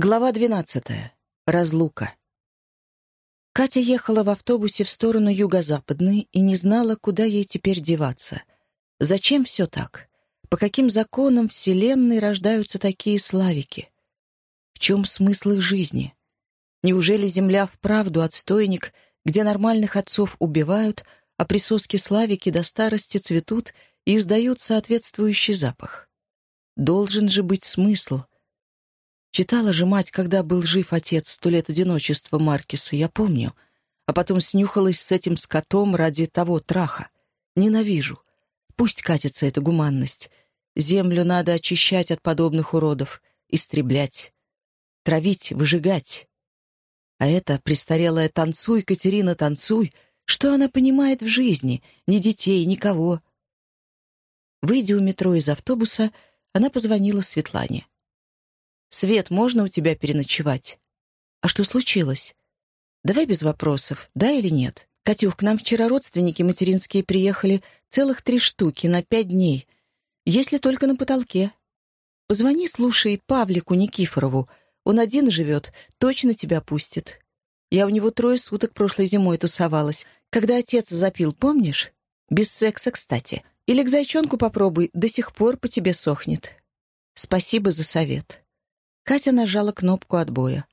Глава двенадцатая. Разлука. Катя ехала в автобусе в сторону юго-западной и не знала, куда ей теперь деваться. Зачем все так? По каким законам Вселенной рождаются такие славики? В чем смысл их жизни? Неужели Земля вправду отстойник, где нормальных отцов убивают, а присоски славики до старости цветут и издают соответствующий запах? Должен же быть смысл — Читала же мать, когда был жив отец, сто лет одиночества Маркиса, я помню. А потом снюхалась с этим скотом ради того траха. Ненавижу. Пусть катится эта гуманность. Землю надо очищать от подобных уродов, истреблять, травить, выжигать. А это престарелая «танцуй, Катерина, танцуй», что она понимает в жизни? Ни детей, никого. Выйдя у метро из автобуса, она позвонила Светлане. «Свет, можно у тебя переночевать?» «А что случилось?» «Давай без вопросов, да или нет?» «Катюх, к нам вчера родственники материнские приехали, целых три штуки на пять дней. Если только на потолке. Позвони, слушай, Павлику Никифорову. Он один живет, точно тебя пустит. Я у него трое суток прошлой зимой тусовалась. Когда отец запил, помнишь? Без секса, кстати. Или к зайчонку попробуй, до сих пор по тебе сохнет. Спасибо за совет. Катя нажала кнопку отбоя.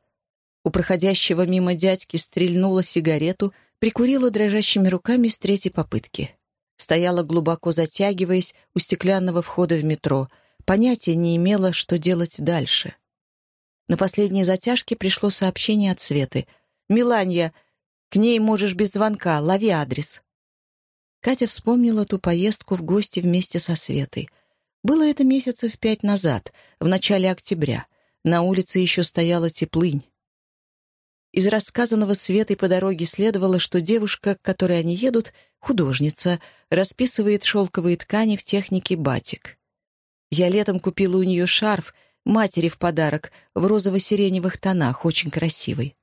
У проходящего мимо дядьки стрельнула сигарету, прикурила дрожащими руками с третьей попытки. Стояла глубоко затягиваясь у стеклянного входа в метро, понятия не имела, что делать дальше. На последней затяжке пришло сообщение от Светы. «Миланья, к ней можешь без звонка, лови адрес». Катя вспомнила ту поездку в гости вместе со Светой. Было это месяцев пять назад, в начале октября. На улице еще стояла теплынь. Из рассказанного Светой по дороге следовало, что девушка, к которой они едут, художница, расписывает шелковые ткани в технике батик. Я летом купила у нее шарф, матери в подарок, в розово-сиреневых тонах, очень красивый.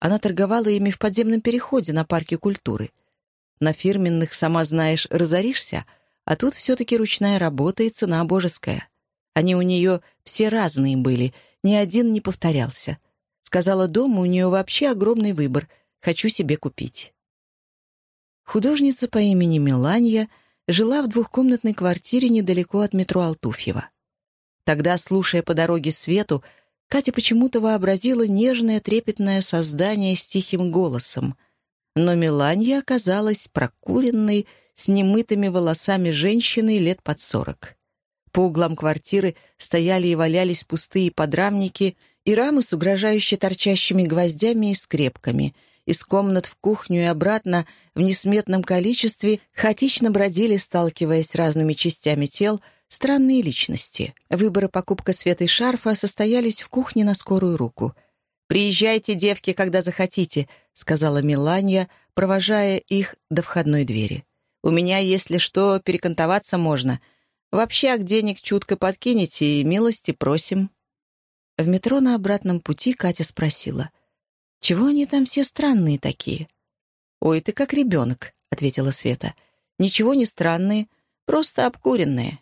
Она торговала ими в подземном переходе на парке культуры. На фирменных, сама знаешь, разоришься, а тут все-таки ручная работа и цена божеская. Они у нее все разные были, ни один не повторялся. Сказала, дома у нее вообще огромный выбор, хочу себе купить. Художница по имени Меланья жила в двухкомнатной квартире недалеко от метро Алтуфьева. Тогда, слушая по дороге Свету, Катя почему-то вообразила нежное трепетное создание с тихим голосом. Но Меланья оказалась прокуренной, с немытыми волосами женщиной лет под сорок. По углам квартиры стояли и валялись пустые подрамники и рамы с угрожающе торчащими гвоздями и скрепками. Из комнат в кухню и обратно в несметном количестве хаотично бродили, сталкиваясь разными частями тел, странные личности. Выбор и покупка света и шарфа состоялись в кухне на скорую руку. «Приезжайте, девки, когда захотите», — сказала Миланья, провожая их до входной двери. «У меня, если что, перекантоваться можно», — в общак денег чутко подкинете и милости просим». В метро на обратном пути Катя спросила. «Чего они там все странные такие?» «Ой, ты как ребенок», — ответила Света. «Ничего не странные, просто обкуренные».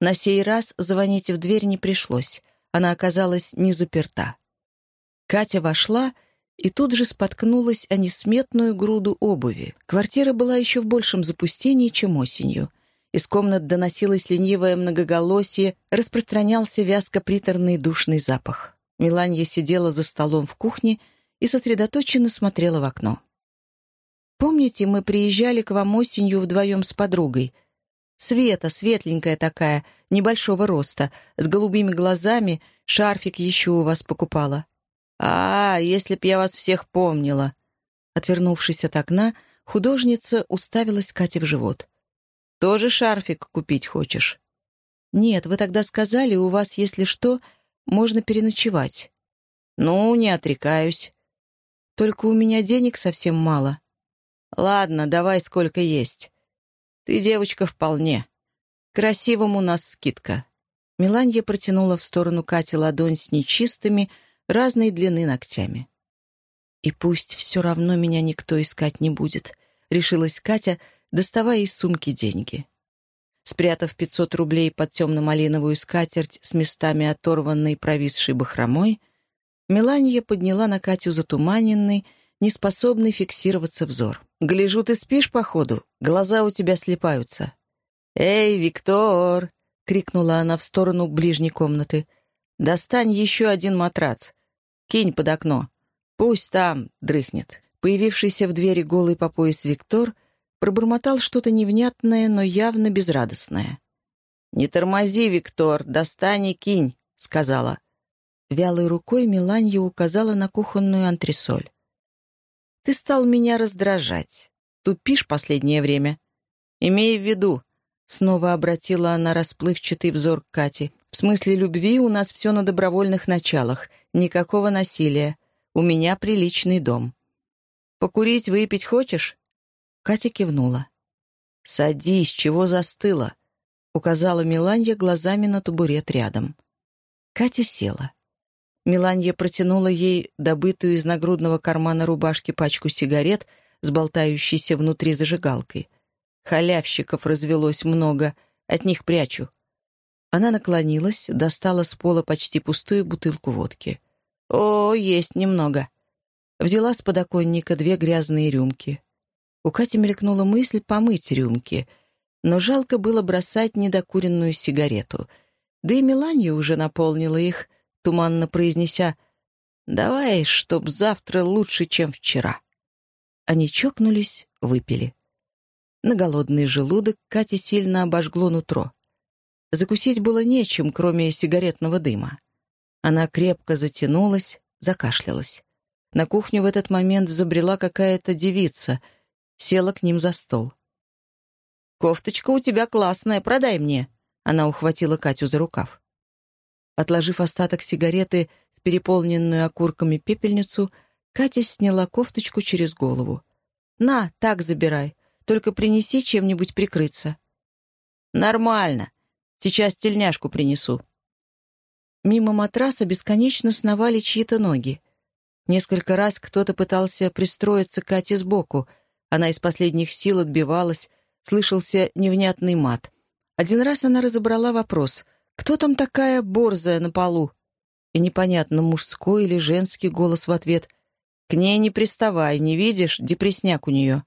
На сей раз звонить в дверь не пришлось. Она оказалась не заперта. Катя вошла и тут же споткнулась о несметную груду обуви. Квартира была еще в большем запустении, чем осенью — из комнат доносилось ленивое многоголосие, распространялся вязко-приторный душный запах. Миланья сидела за столом в кухне и сосредоточенно смотрела в окно. «Помните, мы приезжали к вам осенью вдвоем с подругой? Света, светленькая такая, небольшого роста, с голубыми глазами, шарфик еще у вас покупала». «А, если б я вас всех помнила!» Отвернувшись от окна, художница уставилась Кате в живот. Тоже шарфик купить хочешь?» «Нет, вы тогда сказали, у вас, если что, можно переночевать». «Ну, не отрекаюсь. Только у меня денег совсем мало». «Ладно, давай сколько есть. Ты девочка вполне. Красивым у нас скидка». Миланья протянула в сторону Кати ладонь с нечистыми, разной длины ногтями. «И пусть все равно меня никто искать не будет», — решилась Катя, доставая из сумки деньги. Спрятав 500 рублей под темно-малиновую скатерть с местами оторванной провисшей бахромой, Меланья подняла на Катю затуманенный, неспособный фиксироваться взор. «Гляжу, ты спишь, походу? Глаза у тебя слепаются». «Эй, Виктор!» — крикнула она в сторону ближней комнаты. «Достань еще один матрац. Кинь под окно. Пусть там дрыхнет». Появившийся в двери голый по пояс Виктор пробормотал что-то невнятное, но явно безрадостное. «Не тормози, Виктор, достань и кинь», — сказала. Вялой рукой Миланья указала на кухонную антресоль. «Ты стал меня раздражать. Тупишь последнее время. Имей в виду, Снова обратила она расплывчатый взор к Кате. «В смысле любви у нас все на добровольных началах. Никакого насилия. У меня приличный дом. Покурить, выпить хочешь?» Катя кивнула. «Садись, чего застыла?» — указала Миланья глазами на табурет рядом. Катя села. Миланья протянула ей добытую из нагрудного кармана рубашки пачку сигарет с болтающейся внутри зажигалкой. Халявщиков развелось много, от них прячу. Она наклонилась, достала с пола почти пустую бутылку водки. «О, есть немного». Взяла с подоконника две грязные рюмки. У Кати мелькнула мысль помыть рюмки, но жалко было бросать недокуренную сигарету. Да и Меланья уже наполнила их, туманно произнеся «Давай, чтоб завтра лучше, чем вчера». Они чокнулись, выпили. На голодный желудок Кате сильно обожгло нутро. Закусить было нечем, кроме сигаретного дыма. Она крепко затянулась, закашлялась. На кухню в этот момент забрела какая-то девица, села к ним за стол. «Кофточка у тебя классная, продай мне!» Она ухватила Катю за рукав. Отложив остаток сигареты в переполненную окурками пепельницу, Катя сняла кофточку через голову. «На, так забирай. Только принеси чем-нибудь прикрыться». «Нормально. Сейчас тельняшку принесу». Мимо матраса бесконечно сновали чьи-то ноги. Несколько раз кто-то пытался пристроиться Кате сбоку. Она из последних сил отбивалась, слышался невнятный мат. Один раз она разобрала вопрос «Кто там такая борзая на полу?» И непонятно, мужской или женский голос в ответ «К ней не приставай, не видишь, депресняк у нее».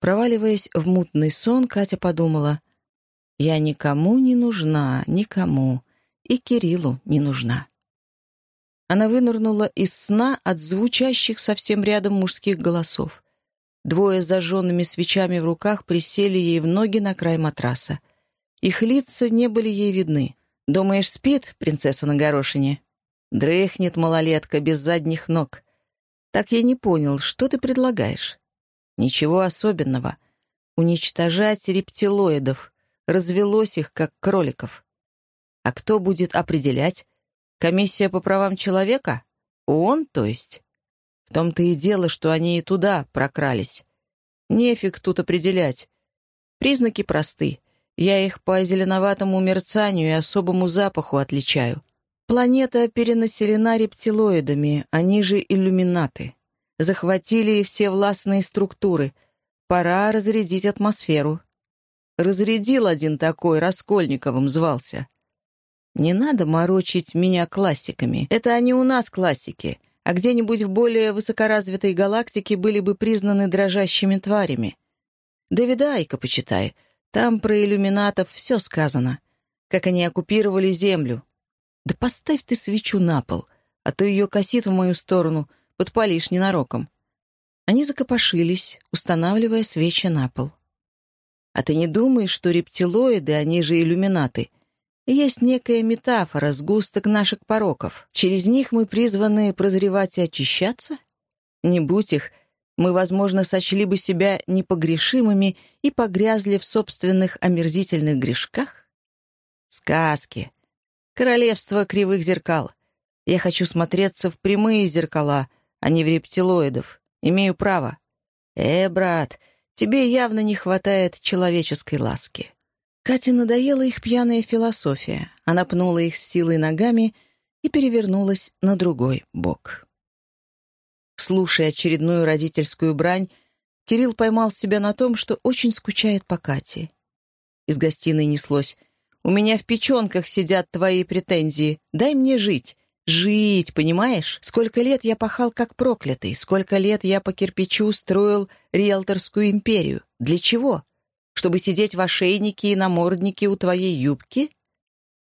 Проваливаясь в мутный сон, Катя подумала, «Я никому не нужна, никому, и Кириллу не нужна». Она вынырнула из сна от звучащих совсем рядом мужских голосов. Двое с зажженными свечами в руках присели ей в ноги на край матраса. Их лица не были ей видны. «Думаешь, спит принцесса на горошине?» «Дрыхнет малолетка без задних ног». «Так я не понял, что ты предлагаешь?» Ничего особенного. Уничтожать рептилоидов. Развелось их, как кроликов. А кто будет определять? Комиссия по правам человека? ООН, то есть? Том-то и дело, что они и туда прокрались. Нефиг тут определять. Признаки просты. Я их по зеленоватому мерцанию и особому запаху отличаю. Планета перенаселена рептилоидами, они же иллюминаты захватили все властные структуры. Пора разрядить атмосферу. Разрядил один такой, Раскольниковым звался. Не надо морочить меня классиками. Это они у нас классики, а где-нибудь в более высокоразвитой галактике были бы признаны дрожащими тварями. Давида Айка почитай. Там про иллюминатов все сказано. Как они оккупировали Землю. Да поставь ты свечу на пол, а то ее косит в мою сторону — подпалишь ненароком». Они закопошились, устанавливая свечи на пол. «А ты не думаешь, что рептилоиды, они же иллюминаты, есть некая метафора, сгусток наших пороков. Через них мы призваны прозревать и очищаться? Не будь их, мы, возможно, сочли бы себя непогрешимыми и погрязли в собственных омерзительных грешках? Сказки. Королевство кривых зеркал. Я хочу смотреться в прямые зеркала, а не в рептилоидов. Имею право. Э, брат, тебе явно не хватает человеческой ласки». Кате надоела их пьяная философия. Она пнула их с силой ногами и перевернулась на другой бок. Слушая очередную родительскую брань, Кирилл поймал себя на том, что очень скучает по Кате. — из гостиной неслось. «У меня в печенках сидят твои претензии. Дай мне жить. Жить, понимаешь? Сколько лет я пахал как проклятый, сколько лет я по кирпичу строил риэлторскую империю. Для чего? Чтобы сидеть в ошейнике и наморднике у твоей юбки?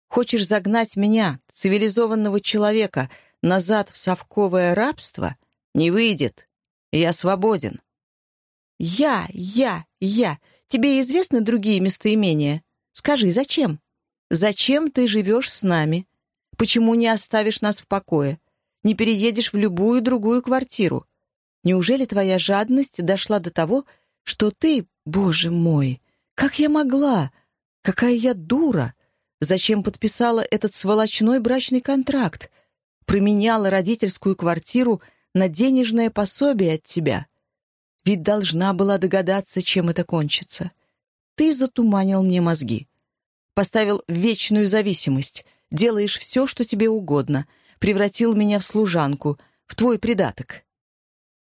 Хочешь загнать меня, цивилизованного человека, назад в совковое рабство? Не выйдет. Я свободен. Я, я, я. Тебе известны другие местоимения? Скажи, зачем? Зачем ты живешь с нами? Почему не оставишь нас в покое? Не переедешь в любую другую квартиру? Неужели твоя жадность дошла до того, что ты, боже мой, как я могла? Какая я дура! Зачем подписала этот сволочной брачный контракт? Променяла родительскую квартиру на денежное пособие от тебя. Ведь должна была догадаться, чем это кончится. Ты затуманил мне мозги. Поставил вечную зависимость — делаешь все, что тебе угодно, превратил меня в служанку, в твой придаток.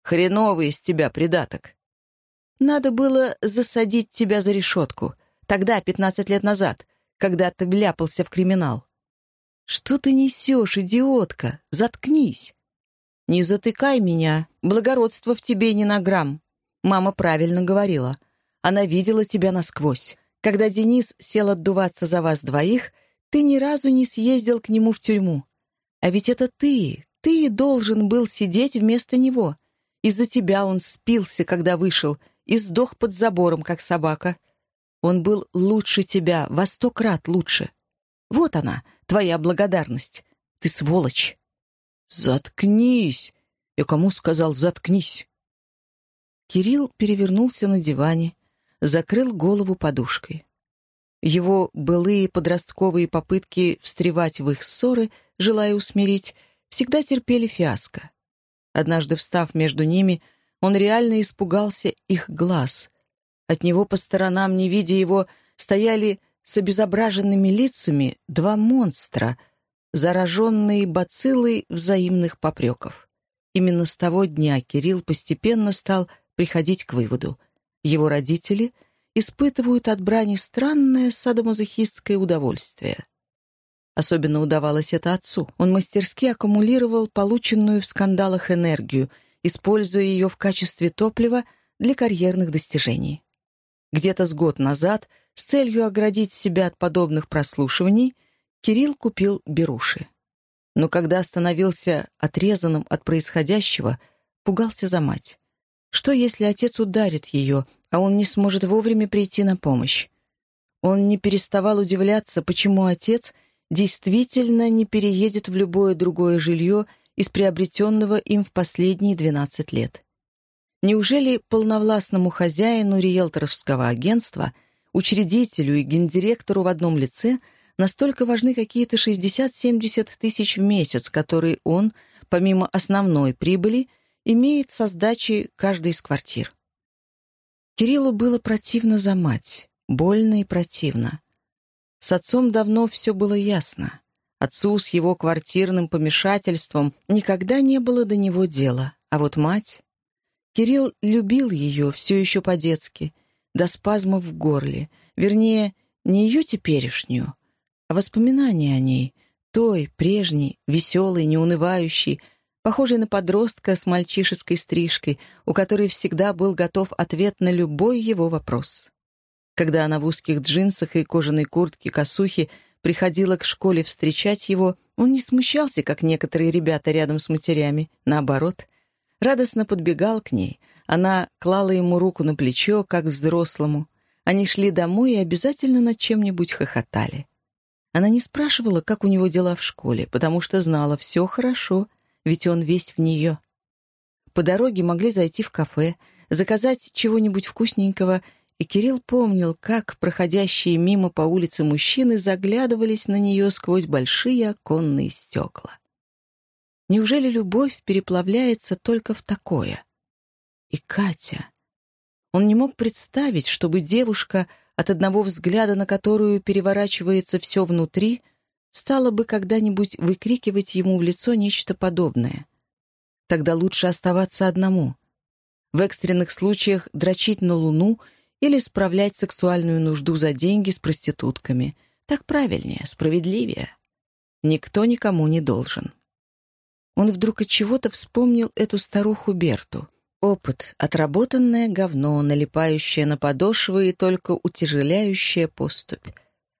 Хреновый из тебя придаток. Надо было засадить тебя за решетку. Тогда, пятнадцать лет назад, когда ты вляпался в криминал. Что ты несешь, идиотка? Заткнись. Не затыкай меня. Благородство в тебе не на грамм. Мама правильно говорила. Она видела тебя насквозь. Когда Денис сел отдуваться за вас двоих — ты ни разу не съездил к нему в тюрьму. А ведь это ты, ты должен был сидеть вместо него. Из-за тебя он спился, когда вышел, и сдох под забором, как собака. Он был лучше тебя, во сто крат лучше. Вот она, твоя благодарность. Ты сволочь. Заткнись! Я кому сказал «заткнись»? Кирилл перевернулся на диване, закрыл голову подушкой. Его былые подростковые попытки встревать в их ссоры, желая усмирить, всегда терпели фиаско. Однажды встав между ними, он реально испугался их глаз. От него по сторонам, не видя его, стояли с обезображенными лицами два монстра, зараженные бациллой взаимных попреков. Именно с того дня Кирилл постепенно стал приходить к выводу. Его родители — испытывают от брани странное садомазохистское удовольствие. Особенно удавалось это отцу. Он мастерски аккумулировал полученную в скандалах энергию, используя ее в качестве топлива для карьерных достижений. Где-то с год назад, с целью оградить себя от подобных прослушиваний, Кирилл купил беруши. Но когда становился отрезанным от происходящего, пугался за мать. Что, если отец ударит ее, а он не сможет вовремя прийти на помощь? Он не переставал удивляться, почему отец действительно не переедет в любое другое жилье из приобретенного им в последние 12 лет. Неужели полновластному хозяину риэлторского агентства, учредителю и гендиректору в одном лице настолько важны какие-то 60-70 тысяч в месяц, которые он, помимо основной прибыли, имеет со сдачи каждой из квартир. Кириллу было противно за мать, больно и противно. С отцом давно все было ясно. Отцу с его квартирным помешательством никогда не было до него дела, а вот мать... Кирилл любил ее все еще по-детски, до спазмов в горле, вернее, не ее теперешнюю, а воспоминания о ней, той, прежней, веселой, неунывающей, похожий на подростка с мальчишеской стрижкой, у которой всегда был готов ответ на любой его вопрос. Когда она в узких джинсах и кожаной куртке косухи приходила к школе встречать его, он не смущался, как некоторые ребята рядом с матерями. Наоборот, радостно подбегал к ней. Она клала ему руку на плечо, как взрослому. Они шли домой и обязательно над чем-нибудь хохотали. Она не спрашивала, как у него дела в школе, потому что знала, все хорошо, ведь он весь в нее. По дороге могли зайти в кафе, заказать чего-нибудь вкусненького, и Кирилл помнил, как проходящие мимо по улице мужчины заглядывались на нее сквозь большие оконные стекла. Неужели любовь переплавляется только в такое? И Катя. Он не мог представить, чтобы девушка, от одного взгляда на которую переворачивается все внутри — стала бы когда-нибудь выкрикивать ему в лицо нечто подобное. Тогда лучше оставаться одному. В экстренных случаях дрочить на Луну или справлять сексуальную нужду за деньги с проститутками. Так правильнее, справедливее. Никто никому не должен. Он вдруг от чего-то вспомнил эту старуху Берту. Опыт — отработанное говно, налипающее на подошвы и только утяжеляющее поступь.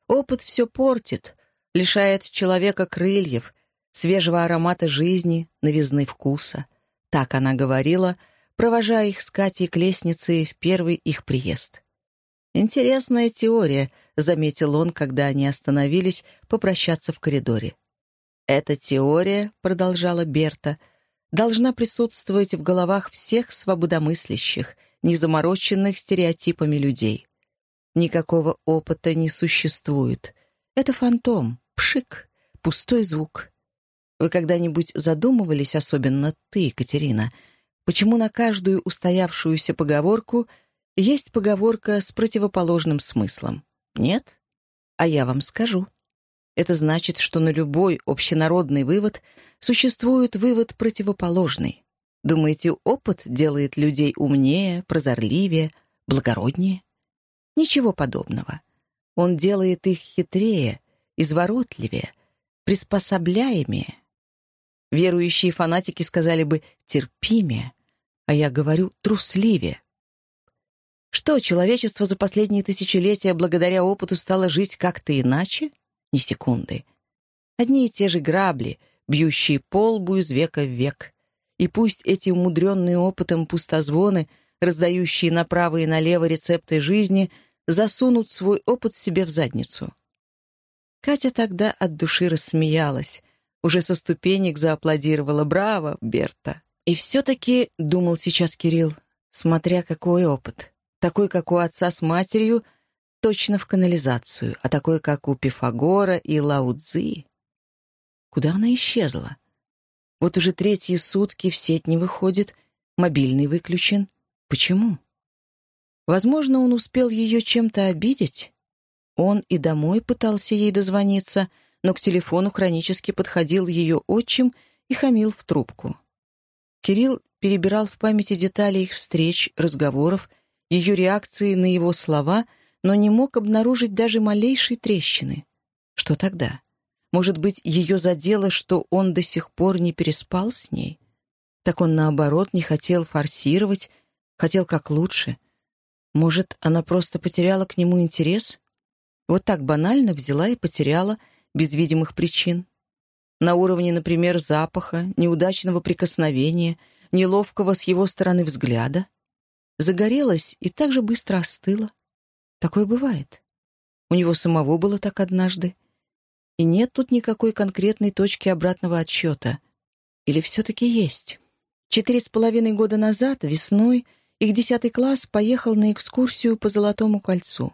Опыт все портит, лишает человека крыльев, свежего аромата жизни, новизны вкуса. Так она говорила, провожая их с Катей к лестнице в первый их приезд. «Интересная теория», — заметил он, когда они остановились попрощаться в коридоре. «Эта теория», — продолжала Берта, — «должна присутствовать в головах всех свободомыслящих, незамороченных стереотипами людей. Никакого опыта не существует. Это фантом, пшик, пустой звук. Вы когда-нибудь задумывались, особенно ты, Екатерина, почему на каждую устоявшуюся поговорку — есть поговорка с противоположным смыслом. Нет? А я вам скажу. Это значит, что на любой общенародный вывод существует вывод противоположный. Думаете, опыт делает людей умнее, прозорливее, благороднее? Ничего подобного. Он делает их хитрее, изворотливее, приспособляемее. Верующие фанатики сказали бы терпимее, а я говорю трусливее. Что, человечество за последние тысячелетия благодаря опыту стало жить как-то иначе? Ни секунды. Одни и те же грабли, бьющие полбу из века в век. И пусть эти умудренные опытом пустозвоны, раздающие направо и налево рецепты жизни, засунут свой опыт себе в задницу. Катя тогда от души рассмеялась, уже со ступенек зааплодировала «Браво, Берта!» И все-таки, — думал сейчас Кирилл, — смотря какой опыт такой, как у отца с матерью, точно в канализацию, а такой, как у Пифагора и Лаудзы. Куда она исчезла? Вот уже третьи сутки в сеть не выходит, мобильный выключен. Почему? Возможно, он успел ее чем-то обидеть. Он и домой пытался ей дозвониться, но к телефону хронически подходил ее отчим и хамил в трубку. Кирилл перебирал в памяти детали их встреч, разговоров ее реакции на его слова, но не мог обнаружить даже малейшей трещины. Что тогда? Может быть, ее задело, что он до сих пор не переспал с ней? Так он, наоборот, не хотел форсировать, хотел как лучше. Может, она просто потеряла к нему интерес? Вот так банально взяла и потеряла, без видимых причин. На уровне, например, запаха, неудачного прикосновения, неловкого с его стороны взгляда загорелась и так же быстро остыла. Такое бывает. У него самого было так однажды. И нет тут никакой конкретной точки обратного отсчета. Или все-таки есть? Четыре с половиной года назад, весной, их десятый класс поехал на экскурсию по Золотому кольцу.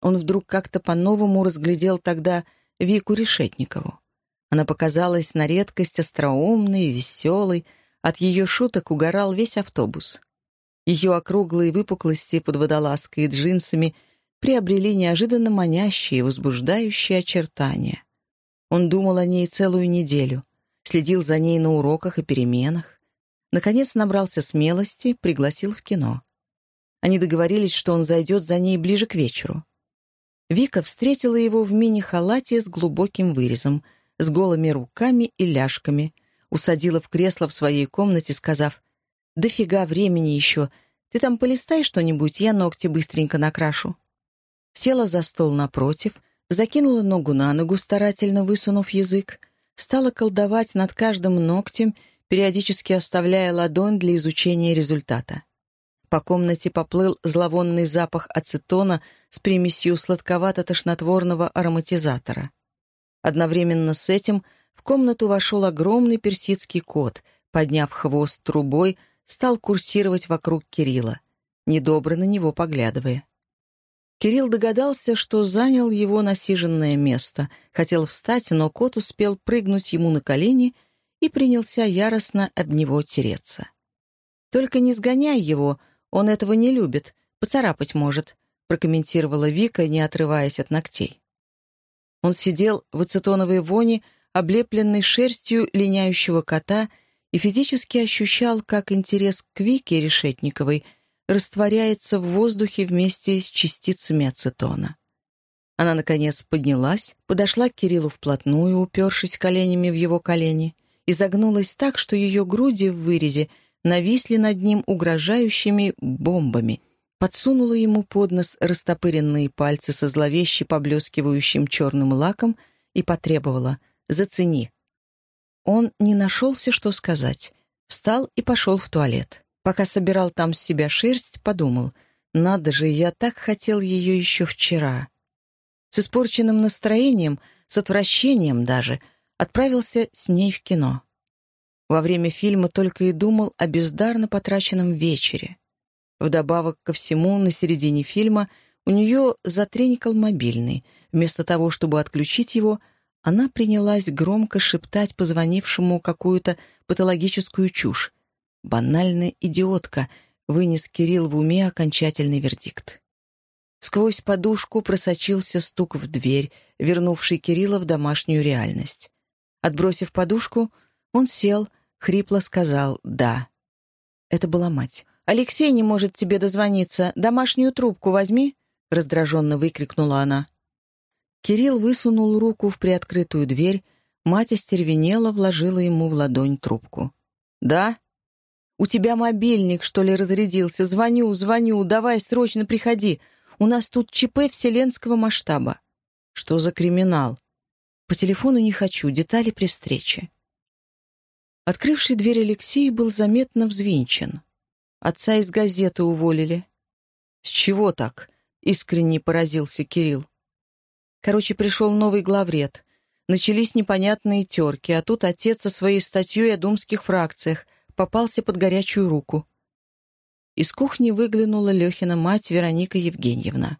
Он вдруг как-то по-новому разглядел тогда Вику Решетникову. Она показалась на редкость остроумной веселой, от ее шуток угорал весь автобус. Ее округлые выпуклости под водолазкой и джинсами приобрели неожиданно манящие и возбуждающие очертания. Он думал о ней целую неделю, следил за ней на уроках и переменах. Наконец набрался смелости, пригласил в кино. Они договорились, что он зайдет за ней ближе к вечеру. Вика встретила его в мини-халате с глубоким вырезом, с голыми руками и ляжками, усадила в кресло в своей комнате, сказав «Дофига времени еще. Ты там полистай что-нибудь, я ногти быстренько накрашу». Села за стол напротив, закинула ногу на ногу, старательно высунув язык, стала колдовать над каждым ногтем, периодически оставляя ладонь для изучения результата. По комнате поплыл зловонный запах ацетона с примесью сладковато-тошнотворного ароматизатора. Одновременно с этим в комнату вошел огромный персидский кот, подняв хвост трубой, стал курсировать вокруг Кирилла, недобро на него поглядывая. Кирилл догадался, что занял его насиженное место, хотел встать, но кот успел прыгнуть ему на колени и принялся яростно об него тереться. «Только не сгоняй его, он этого не любит, поцарапать может», прокомментировала Вика, не отрываясь от ногтей. Он сидел в ацетоновой воне, облепленный шерстью линяющего кота и физически ощущал, как интерес к Вике Решетниковой растворяется в воздухе вместе с частицами ацетона. Она, наконец, поднялась, подошла к Кириллу вплотную, упершись коленями в его колени, и загнулась так, что ее груди в вырезе нависли над ним угрожающими бомбами, подсунула ему под нос растопыренные пальцы со зловеще поблескивающим черным лаком и потребовала «Зацени». Он не нашелся, что сказать. Встал и пошел в туалет. Пока собирал там с себя шерсть, подумал, «Надо же, я так хотел ее еще вчера». С испорченным настроением, с отвращением даже, отправился с ней в кино. Во время фильма только и думал о бездарно потраченном вечере. Вдобавок ко всему, на середине фильма у нее затренькал мобильный. Вместо того, чтобы отключить его, она принялась громко шептать позвонившему какую-то патологическую чушь. «Банальная идиотка», — вынес Кирилл в уме окончательный вердикт. Сквозь подушку просочился стук в дверь, вернувший Кирилла в домашнюю реальность. Отбросив подушку, он сел — Хрипло сказал «да». Это была мать. «Алексей не может тебе дозвониться. Домашнюю трубку возьми», — раздраженно выкрикнула она. Кирилл высунул руку в приоткрытую дверь, мать остервенела, вложила ему в ладонь трубку. «Да?» «У тебя мобильник, что ли, разрядился? Звоню, звоню, давай срочно приходи. У нас тут ЧП вселенского масштаба». «Что за криминал?» «По телефону не хочу, детали при встрече». Открывший дверь Алексей был заметно взвинчен. Отца из газеты уволили. «С чего так?» — искренне поразился Кирилл. Короче, пришел новый главред. Начались непонятные терки, а тут отец со своей статьей о думских фракциях попался под горячую руку. Из кухни выглянула Лехина мать Вероника Евгеньевна.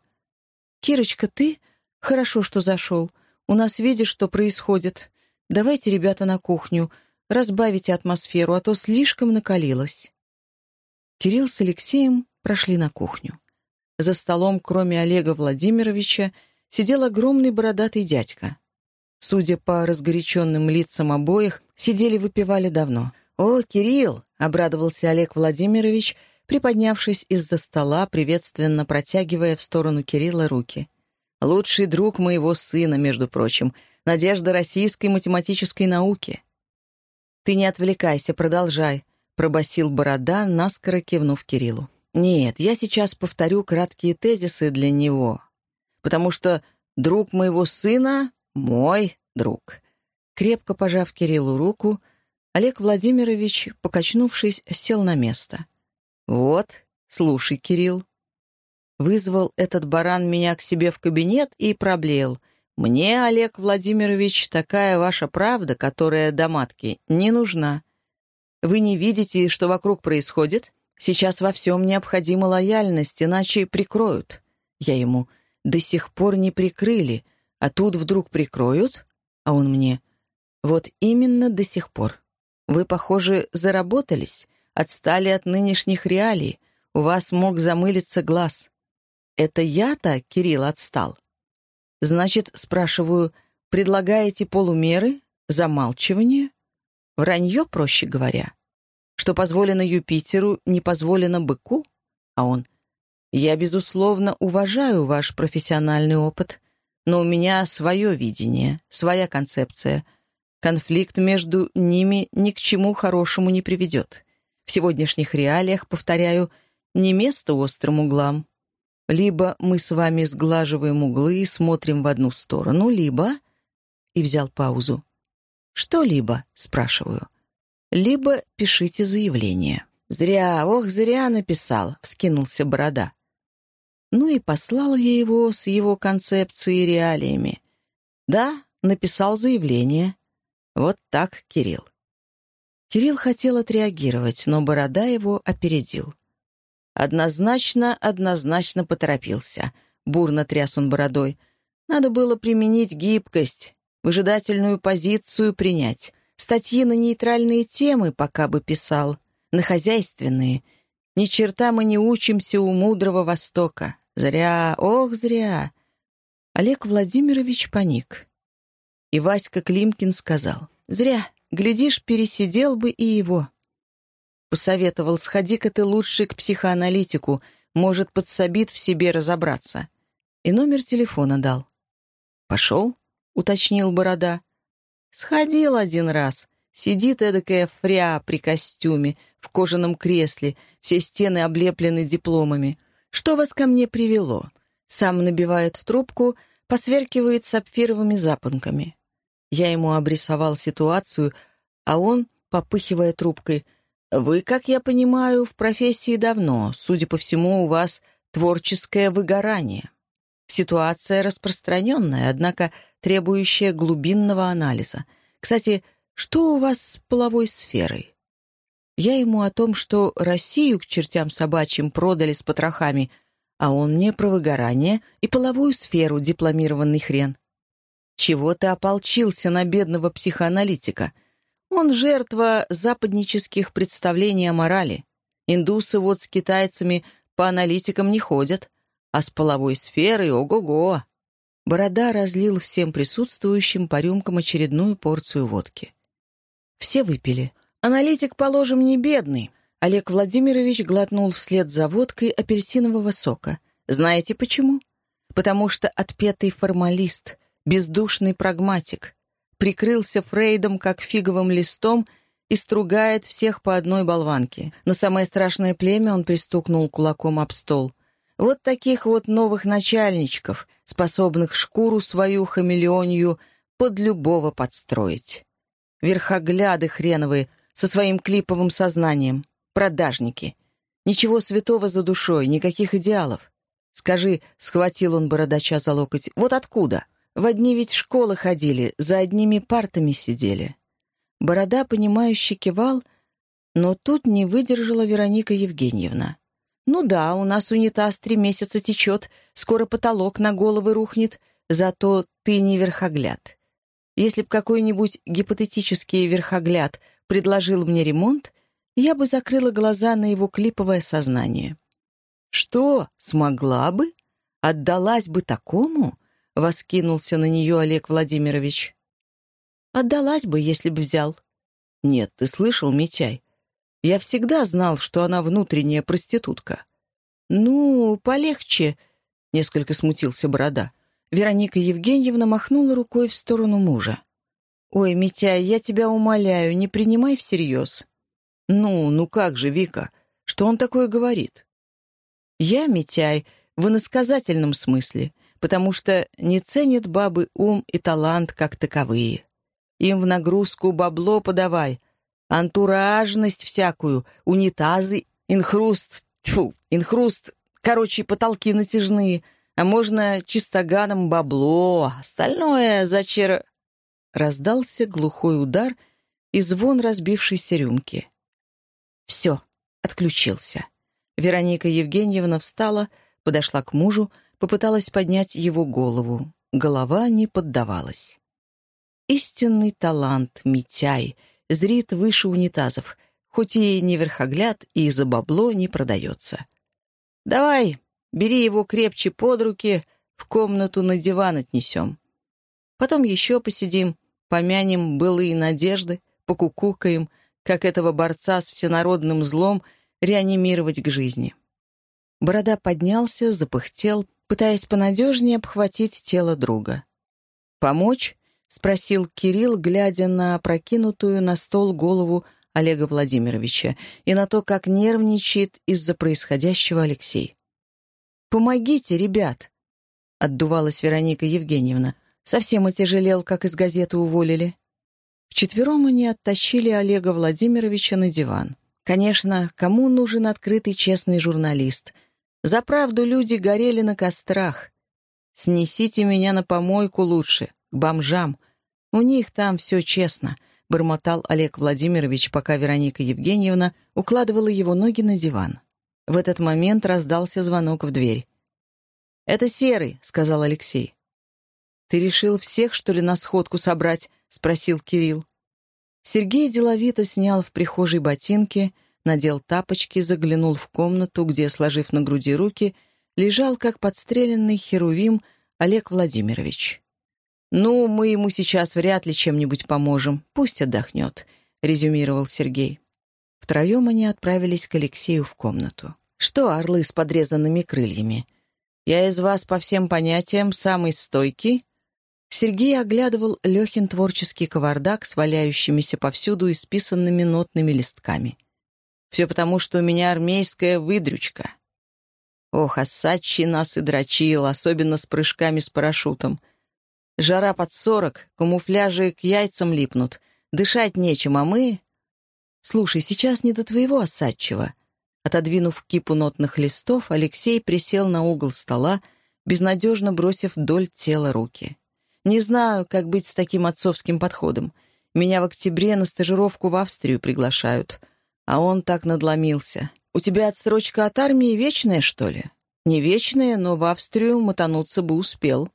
«Кирочка, ты? Хорошо, что зашел. У нас видишь, что происходит. Давайте, ребята, на кухню. Разбавите атмосферу, а то слишком накалилось». Кирилл с Алексеем прошли на кухню. За столом, кроме Олега Владимировича, сидел огромный бородатый дядька. Судя по разгоряченным лицам обоих, сидели-выпивали давно. «О, Кирилл!» — обрадовался Олег Владимирович, приподнявшись из-за стола, приветственно протягивая в сторону Кирилла руки. «Лучший друг моего сына, между прочим, надежда российской математической науки». «Ты не отвлекайся, продолжай», — пробасил Борода, наскоро кивнув Кириллу. «Нет, я сейчас повторю краткие тезисы для него, потому что друг моего сына — мой друг». Крепко пожав Кириллу руку, Олег Владимирович, покачнувшись, сел на место. «Вот, слушай, Кирилл». Вызвал этот баран меня к себе в кабинет и проблеял — мне, Олег Владимирович, такая ваша правда, которая до матки, не нужна. Вы не видите, что вокруг происходит? Сейчас во всем необходима лояльность, иначе прикроют. Я ему до сих пор не прикрыли, а тут вдруг прикроют? А он мне, вот именно до сих пор. Вы, похоже, заработались, отстали от нынешних реалий, у вас мог замылиться глаз. Это я-то, Кирилл, отстал? Значит, спрашиваю, предлагаете полумеры, замалчивание? Вранье, проще говоря. Что позволено Юпитеру, не позволено быку? А он, я, безусловно, уважаю ваш профессиональный опыт, но у меня свое видение, своя концепция. Конфликт между ними ни к чему хорошему не приведет. В сегодняшних реалиях, повторяю, не место острым углам. Либо мы с вами сглаживаем углы и смотрим в одну сторону, либо...» И взял паузу. «Что-либо?» — спрашиваю. «Либо пишите заявление». «Зря, ох, зря написал», — вскинулся Борода. Ну и послал я его с его концепцией и реалиями. Да, написал заявление. Вот так, Кирилл. Кирилл хотел отреагировать, но Борода его опередил. Однозначно, однозначно поторопился. Бурно тряс он бородой. Надо было применить гибкость, выжидательную позицию принять. Статьи на нейтральные темы пока бы писал, на хозяйственные. Ни черта мы не учимся у мудрого Востока. Зря, ох, зря. Олег Владимирович паник. И Васька Климкин сказал, «Зря, глядишь, пересидел бы и его». Посоветовал, сходи-ка ты лучше к психоаналитику, может, подсобит в себе разобраться. И номер телефона дал. «Пошел?» — уточнил Борода. «Сходил один раз. Сидит эдакая фря при костюме, в кожаном кресле, все стены облеплены дипломами. Что вас ко мне привело?» Сам набивает трубку, посверкивает сапфировыми запонками. Я ему обрисовал ситуацию, а он, попыхивая трубкой, «Вы, как я понимаю, в профессии давно. Судя по всему, у вас творческое выгорание. Ситуация распространенная, однако требующая глубинного анализа. Кстати, что у вас с половой сферой?» Я ему о том, что Россию к чертям собачьим продали с потрохами, а он мне про выгорание и половую сферу дипломированный хрен. Чего ты ополчился на бедного психоаналитика? Он жертва западнических представлений о морали. Индусы вот с китайцами по аналитикам не ходят, а с половой сферой ого-го. Борода разлил всем присутствующим по рюмкам очередную порцию водки. Все выпили. Аналитик, положим, не бедный, Олег Владимирович глотнул вслед за водкой апельсинового сока. Знаете почему? Потому что отпетый формалист, бездушный прагматик, прикрылся Фрейдом как фиговым листом и стругает всех по одной болванке. Но самое страшное племя он пристукнул кулаком об стол. Вот таких вот новых начальничков, способных шкуру свою хамелеонью под любого подстроить. Верхогляды хреновые со своим клиповым сознанием. Продажники. Ничего святого за душой, никаких идеалов. Скажи, схватил он бородача за локоть, вот откуда? В одни ведь школы ходили, за одними партами сидели. Борода, понимающе кивал, но тут не выдержала Вероника Евгеньевна. «Ну да, у нас унитаз три месяца течет, скоро потолок на головы рухнет, зато ты не верхогляд. Если б какой-нибудь гипотетический верхогляд предложил мне ремонт, я бы закрыла глаза на его клиповое сознание. «Что, смогла бы? Отдалась бы такому?» — воскинулся на нее Олег Владимирович. «Отдалась бы, если бы взял». «Нет, ты слышал, Митяй? Я всегда знал, что она внутренняя проститутка». «Ну, полегче», — несколько смутился Борода. Вероника Евгеньевна махнула рукой в сторону мужа. «Ой, Митяй, я тебя умоляю, не принимай всерьез. «Ну, ну как же, Вика? Что он такое говорит?» «Я, Митяй, в иносказательном смысле, потому что не ценят бабы ум и талант как таковые. Им в нагрузку бабло подавай, антуражность всякую, унитазы, инхруст, тьфу, инхруст, короче, потолки натяжные, а можно чистоганом бабло, остальное зачер...» Раздался глухой удар и звон разбившейся рюмки. Все, отключился. Вероника Евгеньевна встала, подошла к мужу, попыталась поднять его голову. Голова не поддавалась. Истинный талант, Митяй, зрит выше унитазов, хоть и не верхогляд, и за бабло не продается. «Давай, бери его крепче под руки, в комнату на диван отнесем. Потом еще посидим, помянем былые надежды, покукукаем, как этого борца с всенародным злом реанимировать к жизни. Борода поднялся, запыхтел, пытаясь понадежнее обхватить тело друга. «Помочь?» — спросил Кирилл, глядя на прокинутую на стол голову Олега Владимировича и на то, как нервничает из-за происходящего Алексей. «Помогите, ребят!» — отдувалась Вероника Евгеньевна. Совсем отяжелел, как из газеты уволили. Вчетвером они оттащили Олега Владимировича на диван. Конечно, кому нужен открытый честный журналист? За правду люди горели на кострах. «Снесите меня на помойку лучше, к бомжам. У них там все честно», — бормотал Олег Владимирович, пока Вероника Евгеньевна укладывала его ноги на диван. В этот момент раздался звонок в дверь. «Это Серый», — сказал Алексей. «Ты решил всех, что ли, на сходку собрать?» — спросил Кирилл. Сергей деловито снял в прихожей ботинки, надел тапочки, заглянул в комнату, где, сложив на груди руки, лежал, как подстреленный херувим, Олег Владимирович. «Ну, мы ему сейчас вряд ли чем-нибудь поможем. Пусть отдохнет», — резюмировал Сергей. Втроем они отправились к Алексею в комнату. «Что, орлы с подрезанными крыльями? Я из вас по всем понятиям самый стойкий?» Сергей оглядывал Лехин творческий кавардак с валяющимися повсюду исписанными нотными листками. «Все потому, что у меня армейская выдрючка. Ох, Ассачи нас и дрочил, особенно с прыжками с парашютом. Жара под сорок, камуфляжи к яйцам липнут, дышать нечем, а мы... Слушай, сейчас не до твоего Осадчего. Отодвинув кипу нотных листов, Алексей присел на угол стола, безнадежно бросив вдоль тела руки. «Не знаю, как быть с таким отцовским подходом. Меня в октябре на стажировку в Австрию приглашают. А он так надломился. У тебя отсрочка от армии вечная, что ли? Не вечная, но в Австрию мотануться бы успел.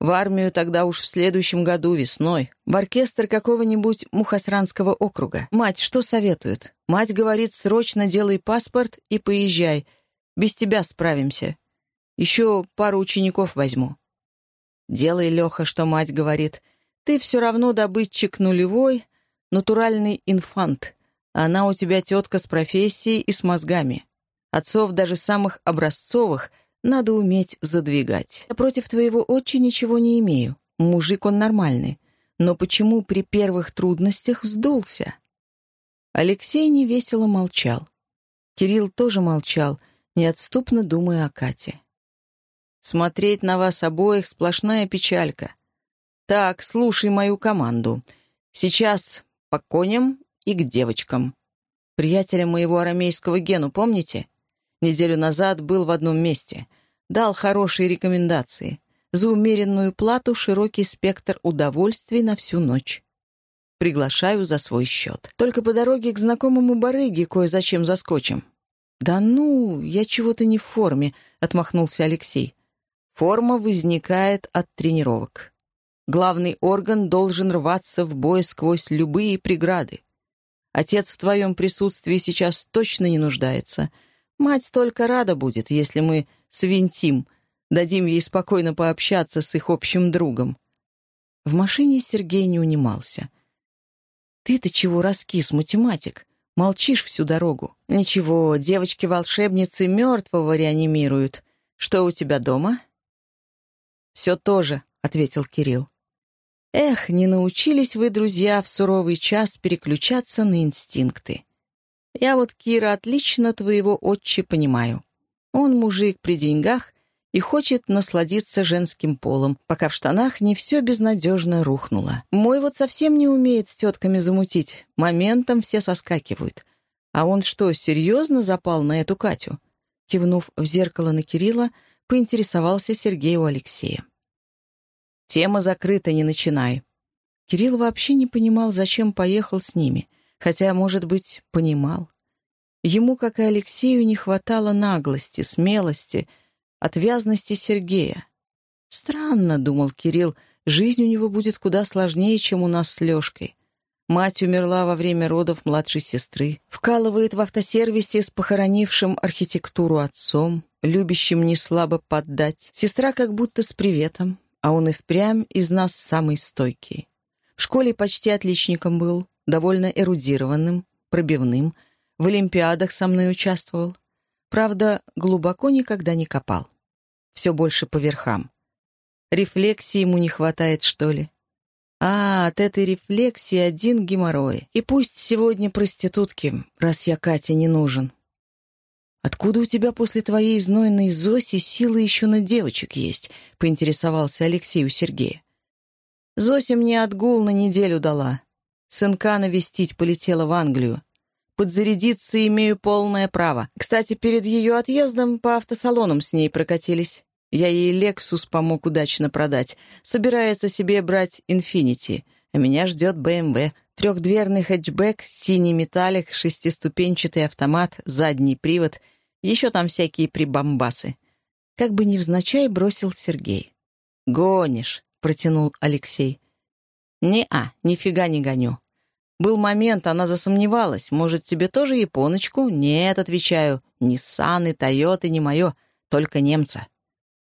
В армию тогда уж в следующем году весной. В оркестр какого-нибудь Мухасранского округа. Мать что советует? Мать говорит, срочно делай паспорт и поезжай. Без тебя справимся. Еще пару учеников возьму. Делай, Леха, что мать говорит. Ты все равно добытчик нулевой, натуральный инфант. Она у тебя тетка с профессией и с мозгами. Отцов даже самых образцовых — надо уметь задвигать. Я против твоего отчи ничего не имею. Мужик он нормальный. Но почему при первых трудностях сдулся? Алексей невесело молчал. Кирилл тоже молчал, неотступно думая о Кате. «Смотреть на вас обоих — сплошная печалька. Так, слушай мою команду. Сейчас по коням и к девочкам. Приятеля моего арамейского Гену помните? Неделю назад был в одном месте. Дал хорошие рекомендации. За умеренную плату широкий спектр удовольствий на всю ночь. Приглашаю за свой счет. Только по дороге к знакомому барыге кое-зачем заскочим. «Да ну, я чего-то не в форме», — отмахнулся Алексей. «Форма возникает от тренировок. Главный орган должен рваться в бой сквозь любые преграды. Отец в твоем присутствии сейчас точно не нуждается. Мать только рада будет, если мы свинтим, дадим ей спокойно пообщаться с их общим другом». В машине Сергей не унимался. «Ты-то чего раскис, математик? Молчишь всю дорогу. Ничего, девочки-волшебницы мертвого реанимируют. Что у тебя дома?» «Все тоже», — ответил Кирилл. «Эх, не научились вы, друзья, в суровый час переключаться на инстинкты. Я вот, Кира, отлично твоего отчи понимаю. Он мужик при деньгах и хочет насладиться женским полом, пока в штанах не все безнадежно рухнуло. Мой вот совсем не умеет с тетками замутить, моментом все соскакивают. А он что, серьезно запал на эту Катю? Кивнув в зеркало на Кирилла, поинтересовался Сергей у Алексея. «Тема закрыта, не начинай». Кирилл вообще не понимал, зачем поехал с ними — Хотя, может быть, понимал. Ему, как и Алексею, не хватало наглости, смелости, отвязности Сергея. «Странно», — думал Кирилл, — «жизнь у него будет куда сложнее, чем у нас с Лешкой. Мать умерла во время родов младшей сестры, вкалывает в автосервисе с похоронившим архитектуру отцом, любящим не слабо поддать. Сестра как будто с приветом, а он и впрямь из нас самый стойкий. В школе почти отличником был, довольно эрудированным, пробивным, в олимпиадах со мной участвовал. Правда, глубоко никогда не копал. Все больше по верхам. Рефлексии ему не хватает, что ли? А, от этой рефлексии один геморрой. И пусть сегодня проститутки, раз я Кате не нужен. «Откуда у тебя после твоей знойной Зоси силы еще на девочек есть?» — поинтересовался Алексей у Сергея. «Зося мне отгул на неделю дала. Сынка навестить полетела в Англию. Подзарядиться имею полное право. Кстати, перед ее отъездом по автосалонам с ней прокатились. Я ей «Лексус» помог удачно продать. Собирается себе брать «Инфинити», а меня ждет «БМВ». Трехдверный хэтчбэк, синий металлик, шестиступенчатый автомат, задний привод, еще там всякие прибамбасы. Как бы невзначай бросил Сергей. «Гонишь», — протянул Алексей. «Не-а, нифига не гоню. Был момент, она засомневалась. Может, тебе тоже японочку? Нет, отвечаю. Ниссан и Тойота не мое, только немца.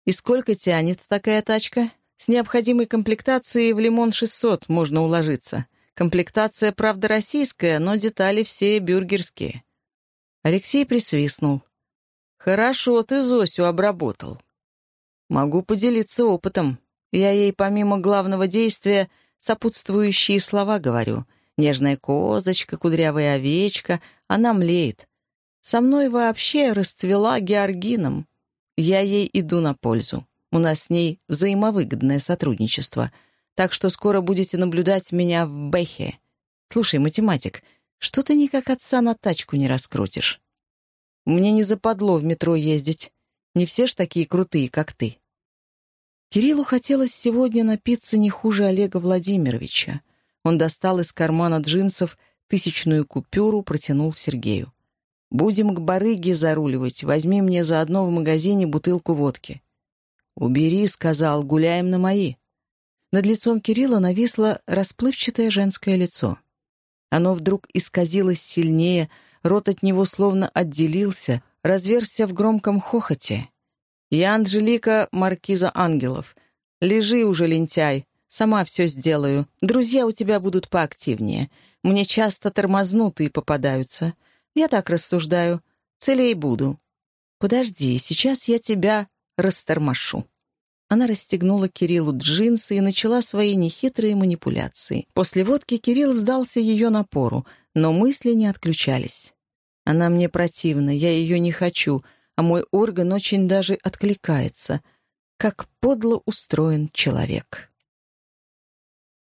И сколько тянет такая тачка? С необходимой комплектацией в Лимон 600 можно уложиться. Комплектация, правда, российская, но детали все бюргерские». Алексей присвистнул. «Хорошо ты Зосю обработал. Могу поделиться опытом. Я ей помимо главного действия сопутствующие слова говорю. Нежная козочка, кудрявая овечка, она млеет. Со мной вообще расцвела георгином. Я ей иду на пользу. У нас с ней взаимовыгодное сотрудничество. Так что скоро будете наблюдать меня в Бэхе. Слушай, математик, что ты никак отца на тачку не раскрутишь? Мне не западло в метро ездить. Не все ж такие крутые, как ты. Кириллу хотелось сегодня напиться не хуже Олега Владимировича. Он достал из кармана джинсов тысячную купюру, протянул Сергею. «Будем к барыге заруливать. Возьми мне заодно в магазине бутылку водки». «Убери», — сказал, — «гуляем на мои». Над лицом Кирилла нависло расплывчатое женское лицо. Оно вдруг исказилось сильнее, рот от него словно отделился, разверзся в громком хохоте. «Я Анжелика, маркиза ангелов. Лежи уже, лентяй, сама все сделаю. Друзья у тебя будут поактивнее. Мне часто тормознутые попадаются. Я так рассуждаю. Целей буду. Подожди, сейчас я тебя растормошу». Она расстегнула Кириллу джинсы и начала свои нехитрые манипуляции. После водки Кирилл сдался ее напору, но мысли не отключались. «Она мне противна, я ее не хочу», а мой орган очень даже откликается. Как подло устроен человек.